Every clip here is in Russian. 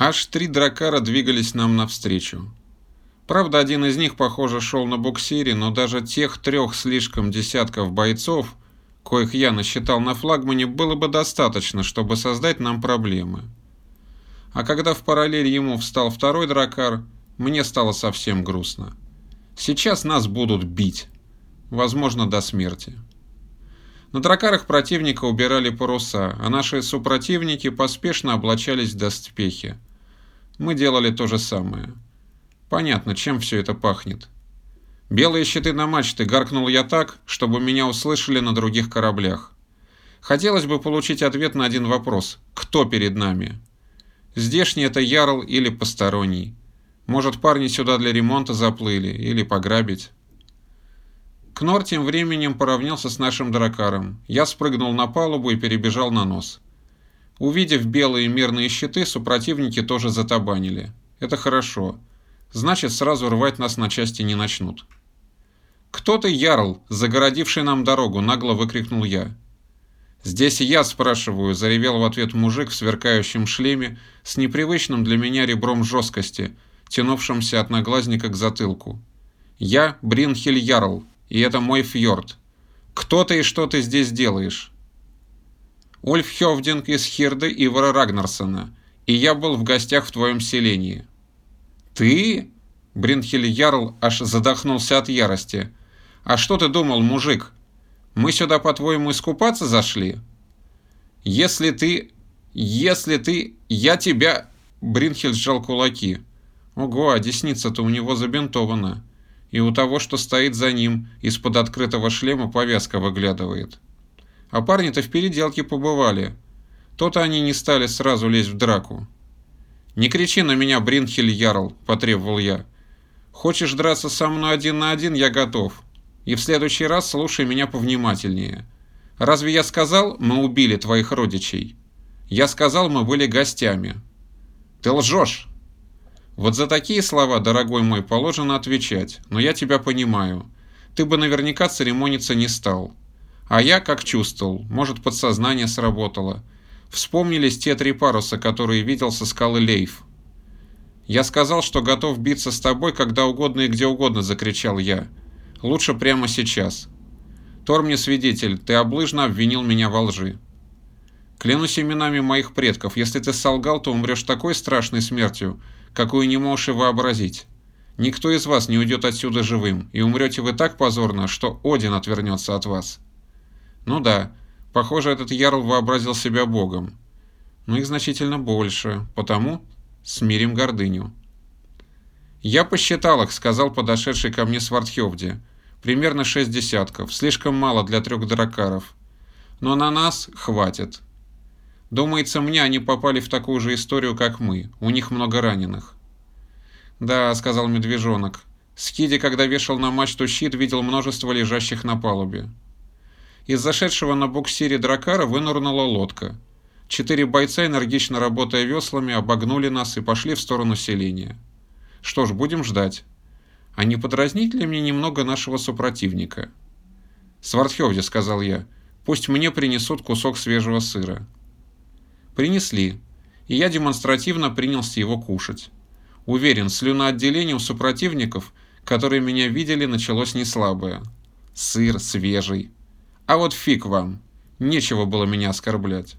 Аж три дракара двигались нам навстречу. Правда, один из них, похоже, шел на буксире, но даже тех трех слишком десятков бойцов, коих я насчитал на флагмане, было бы достаточно, чтобы создать нам проблемы. А когда в параллель ему встал второй дракар, мне стало совсем грустно. Сейчас нас будут бить. Возможно, до смерти. На дракарах противника убирали паруса, а наши супротивники поспешно облачались в доспехи. Мы делали то же самое. Понятно, чем все это пахнет. Белые щиты на мачты гаркнул я так, чтобы меня услышали на других кораблях. Хотелось бы получить ответ на один вопрос. Кто перед нами? Здешний это Ярл или посторонний? Может, парни сюда для ремонта заплыли или пограбить? Кнор тем временем поравнялся с нашим дракаром. Я спрыгнул на палубу и перебежал на нос. Увидев белые мирные щиты, супротивники тоже затабанили. Это хорошо. Значит, сразу рвать нас на части не начнут. «Кто ты, Ярл, загородивший нам дорогу?» – нагло выкрикнул я. «Здесь я спрашиваю», – заревел в ответ мужик в сверкающем шлеме с непривычным для меня ребром жесткости, тянувшимся от наглазника к затылку. «Я Бринхель Ярл, и это мой фьорд. Кто ты и что ты здесь делаешь?» Ульф Хёвдинг из Хирды Ивара Рагнарсона, и я был в гостях в твоем селении». «Ты?» Бринхель Ярл аж задохнулся от ярости. «А что ты думал, мужик? Мы сюда, по-твоему, искупаться зашли?» «Если ты... Если ты... Я тебя...» Бринхель сжал кулаки. «Ого, а десница-то у него забинтована. И у того, что стоит за ним, из-под открытого шлема повязка выглядывает». А парни-то в переделке побывали. То-то они не стали сразу лезть в драку. «Не кричи на меня, Бринхель Ярл», – потребовал я. «Хочешь драться со мной один на один, я готов. И в следующий раз слушай меня повнимательнее. Разве я сказал, мы убили твоих родичей? Я сказал, мы были гостями. Ты лжешь!» Вот за такие слова, дорогой мой, положено отвечать, но я тебя понимаю. Ты бы наверняка церемониться не стал. А я как чувствовал, может подсознание сработало. Вспомнились те три паруса, которые видел со скалы Лейф. «Я сказал, что готов биться с тобой когда угодно и где угодно», — закричал я. «Лучше прямо сейчас». «Тор мне свидетель, ты облыжно обвинил меня во лжи». «Клянусь именами моих предков, если ты солгал, то умрешь такой страшной смертью, какую не можешь и вообразить. Никто из вас не уйдет отсюда живым, и умрете вы так позорно, что Один отвернется от вас». Ну да, похоже, этот Ярл вообразил себя богом. Но их значительно больше, потому смирим гордыню. «Я посчитал их», — сказал подошедший ко мне Свардхевди. «Примерно шесть десятков. Слишком мало для трех дракаров. Но на нас хватит. Думается мне, они попали в такую же историю, как мы. У них много раненых». «Да», — сказал медвежонок. Скиди, когда вешал на мачту щит, видел множество лежащих на палубе. Из зашедшего на буксире дракара вынырнула лодка. Четыре бойца, энергично работая веслами, обогнули нас и пошли в сторону селения. Что ж, будем ждать. А не подразнить ли мне немного нашего супротивника? «Свардхевде», — сказал я, — «пусть мне принесут кусок свежего сыра». Принесли, и я демонстративно принялся его кушать. Уверен, слюноотделение у супротивников, которые меня видели, началось не слабое. Сыр свежий, а вот фиг вам. Нечего было меня оскорблять.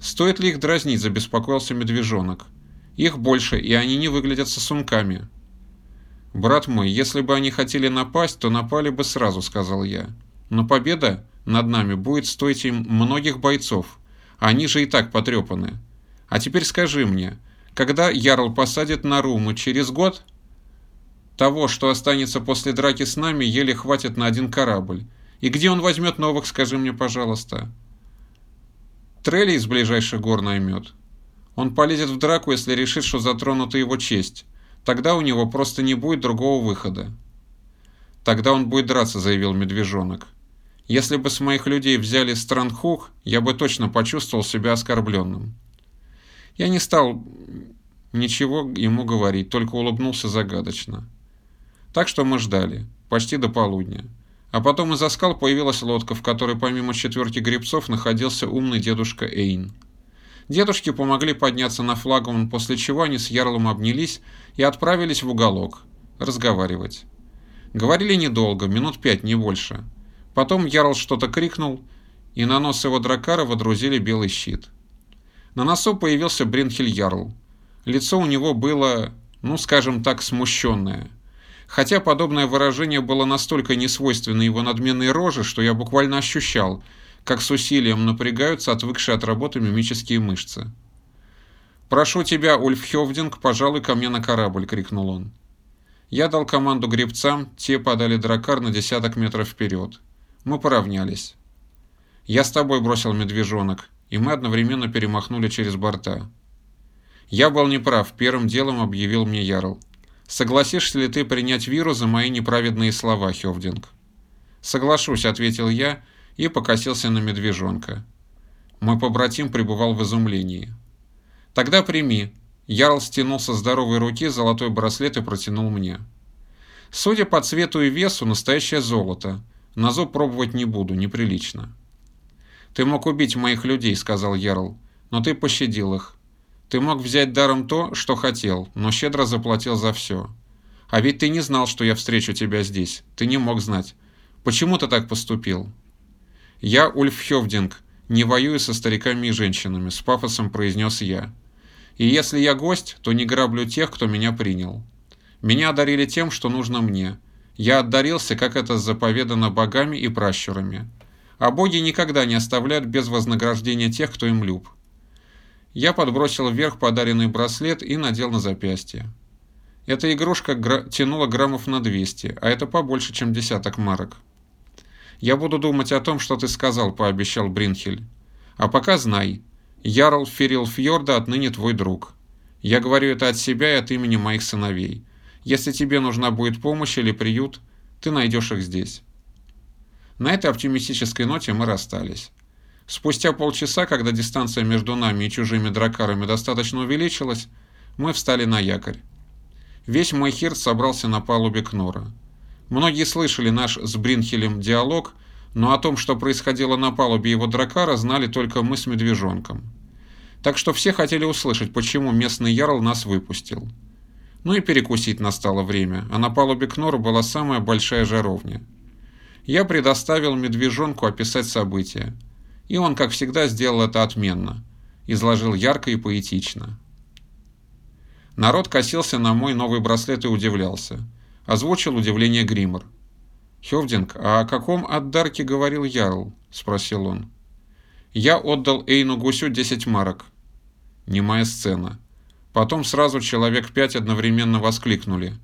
Стоит ли их дразнить, забеспокоился медвежонок. Их больше, и они не выглядят сосунками. Брат мой, если бы они хотели напасть, то напали бы сразу, сказал я. Но победа над нами будет стоить им многих бойцов. Они же и так потрепаны. А теперь скажи мне, когда Ярл посадит на Румы через год? Того, что останется после драки с нами, еле хватит на один корабль. И где он возьмет новых, скажи мне, пожалуйста. Трелли из ближайших гор наймет. Он полезет в драку, если решит, что затронута его честь. Тогда у него просто не будет другого выхода. Тогда он будет драться, заявил медвежонок. Если бы с моих людей взяли Странхух, я бы точно почувствовал себя оскорбленным. Я не стал ничего ему говорить, только улыбнулся загадочно. Так что мы ждали, почти до полудня. А потом из-за скал появилась лодка, в которой помимо четверки гребцов находился умный дедушка Эйн. Дедушки помогли подняться на флагман, после чего они с Ярлом обнялись и отправились в уголок разговаривать. Говорили недолго, минут пять, не больше. Потом Ярл что-то крикнул, и на нос его дракара водрузили белый щит. На носу появился Бринхель Ярл. Лицо у него было, ну скажем так, смущенное. Хотя подобное выражение было настолько несвойственно его надменной роже, что я буквально ощущал, как с усилием напрягаются отвыкшие от работы мимические мышцы. «Прошу тебя, Ульф Хевдинг, пожалуй, ко мне на корабль!» — крикнул он. Я дал команду гребцам, те подали дракар на десяток метров вперед. Мы поравнялись. «Я с тобой», — бросил медвежонок, и мы одновременно перемахнули через борта. Я был неправ, первым делом объявил мне Ярл. «Согласишься ли ты принять виру за мои неправедные слова, Хевдинг?» «Соглашусь», — ответил я и покосился на медвежонка. Мой побратим пребывал в изумлении. «Тогда прими», Ярл стянул со здоровой руки золотой браслет и протянул мне. Судя по цвету и весу, настоящее золото. На зуб пробовать не буду, неприлично. «Ты мог убить моих людей», — сказал Ярл, — «но ты пощадил их. Ты мог взять даром то, что хотел, но щедро заплатил за все. А ведь ты не знал, что я встречу тебя здесь. Ты не мог знать. Почему ты так поступил?» «Я Ульф Хевдинг, не воюю со стариками и женщинами», — с пафосом произнес я. И если я гость, то не граблю тех, кто меня принял. Меня одарили тем, что нужно мне. Я отдарился, как это заповедано богами и пращурами. А боги никогда не оставляют без вознаграждения тех, кто им люб. Я подбросил вверх подаренный браслет и надел на запястье. Эта игрушка гра тянула граммов на 200, а это побольше, чем десяток марок. «Я буду думать о том, что ты сказал», — пообещал Бринхель. «А пока знай, Ярл Фирил Фьорда отныне твой друг. Я говорю это от себя и от имени моих сыновей. Если тебе нужна будет помощь или приют, ты найдешь их здесь. На этой оптимистической ноте мы расстались. Спустя полчаса, когда дистанция между нами и чужими дракарами достаточно увеличилась, мы встали на якорь. Весь мой хирт собрался на палубе Кнора. Многие слышали наш с Бринхелем диалог – но о том, что происходило на палубе его дракара, знали только мы с Медвежонком. Так что все хотели услышать, почему местный ярл нас выпустил. Ну и перекусить настало время, а на палубе Кнора была самая большая жаровня. Я предоставил Медвежонку описать события. И он, как всегда, сделал это отменно. Изложил ярко и поэтично. Народ косился на мой новый браслет и удивлялся. Озвучил удивление Гриммер. «Хевдинг, а о каком отдарке говорил Ярл?» – спросил он. «Я отдал Эйну Гусю 10 марок». Немая сцена. Потом сразу человек пять одновременно воскликнули.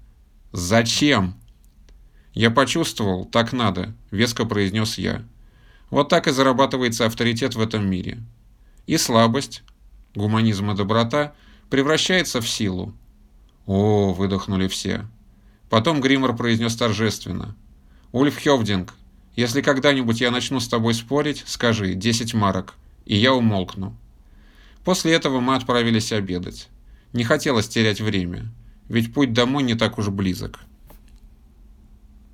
«Зачем?» «Я почувствовал, так надо», – веско произнес я. «Вот так и зарабатывается авторитет в этом мире. И слабость, гуманизм и доброта превращается в силу». «О!» – выдохнули все. Потом Гриммер произнес торжественно – Ульф Хевдинг, если когда-нибудь я начну с тобой спорить, скажи 10 марок, и я умолкну. После этого мы отправились обедать. Не хотелось терять время, ведь путь домой не так уж близок.